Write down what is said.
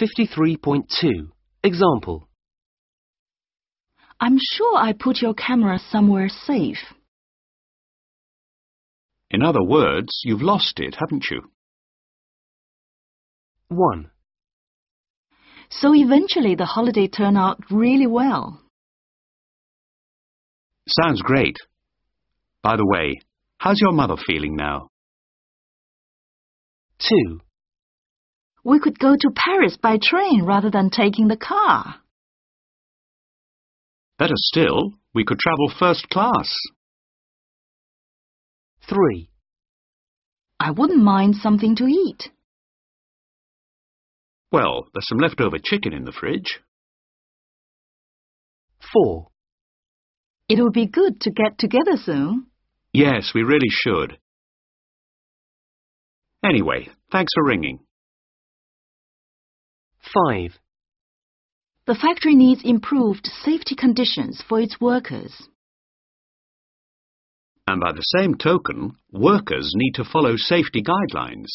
53.2 Example I'm sure I put your camera somewhere safe. In other words, you've lost it, haven't you? 1. So eventually the holiday turned out really well. Sounds great. By the way, how's your mother feeling now? 2. We could go to Paris by train rather than taking the car. Better still, we could travel first class. 3. I wouldn't mind something to eat. Well, there's some leftover chicken in the fridge. 4. It would be good to get together soon. Yes, we really should. Anyway, thanks for ringing. 5. The factory needs improved safety conditions for its workers. And by the same token, workers need to follow safety guidelines.